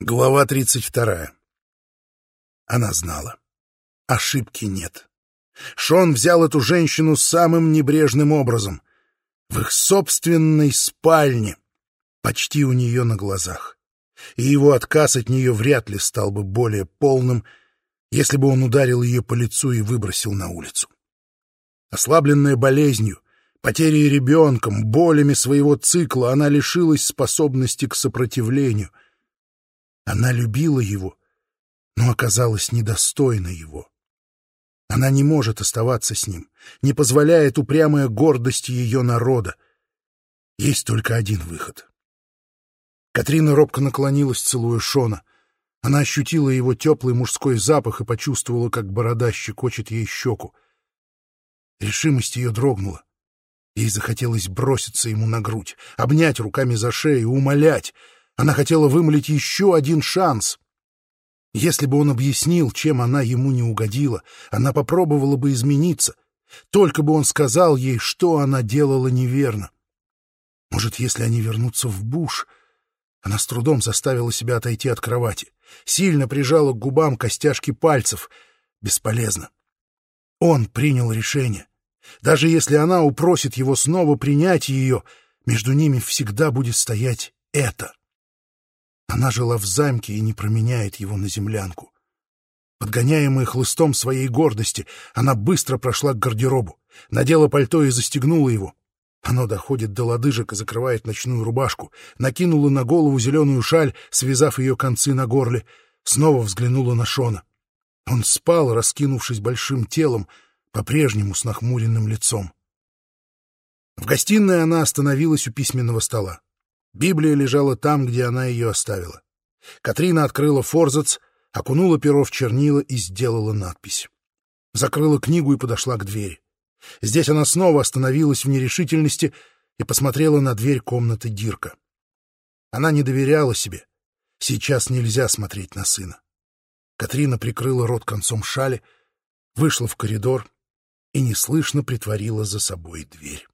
Глава 32. Она знала. Ошибки нет. Шон взял эту женщину самым небрежным образом. В их собственной спальне, почти у нее на глазах. И его отказ от нее вряд ли стал бы более полным, если бы он ударил ее по лицу и выбросил на улицу. Ослабленная болезнью, потерей ребенком, болями своего цикла, она лишилась способности к сопротивлению — она любила его, но оказалась недостойна его. Она не может оставаться с ним, не позволяет упрямая гордость ее народа. Есть только один выход. Катрина робко наклонилась, целуя Шона. Она ощутила его теплый мужской запах и почувствовала, как борода щекочет ей щеку. Решимость ее дрогнула. Ей захотелось броситься ему на грудь, обнять руками за шею, умолять — она хотела вымолить еще один шанс. Если бы он объяснил, чем она ему не угодила, она попробовала бы измениться. Только бы он сказал ей, что она делала неверно. Может, если они вернутся в буш... Она с трудом заставила себя отойти от кровати. Сильно прижала к губам костяшки пальцев. Бесполезно. Он принял решение. Даже если она упросит его снова принять ее, между ними всегда будет стоять это. Она жила в замке и не променяет его на землянку. Подгоняемая хлыстом своей гордости, она быстро прошла к гардеробу, надела пальто и застегнула его. Оно доходит до лодыжек и закрывает ночную рубашку, накинула на голову зеленую шаль, связав ее концы на горле, снова взглянула на Шона. Он спал, раскинувшись большим телом, по-прежнему с нахмуренным лицом. В гостиной она остановилась у письменного стола. Библия лежала там, где она ее оставила. Катрина открыла форзац, окунула перо в чернила и сделала надпись. Закрыла книгу и подошла к двери. Здесь она снова остановилась в нерешительности и посмотрела на дверь комнаты Дирка. Она не доверяла себе. Сейчас нельзя смотреть на сына. Катрина прикрыла рот концом шали, вышла в коридор и неслышно притворила за собой дверь.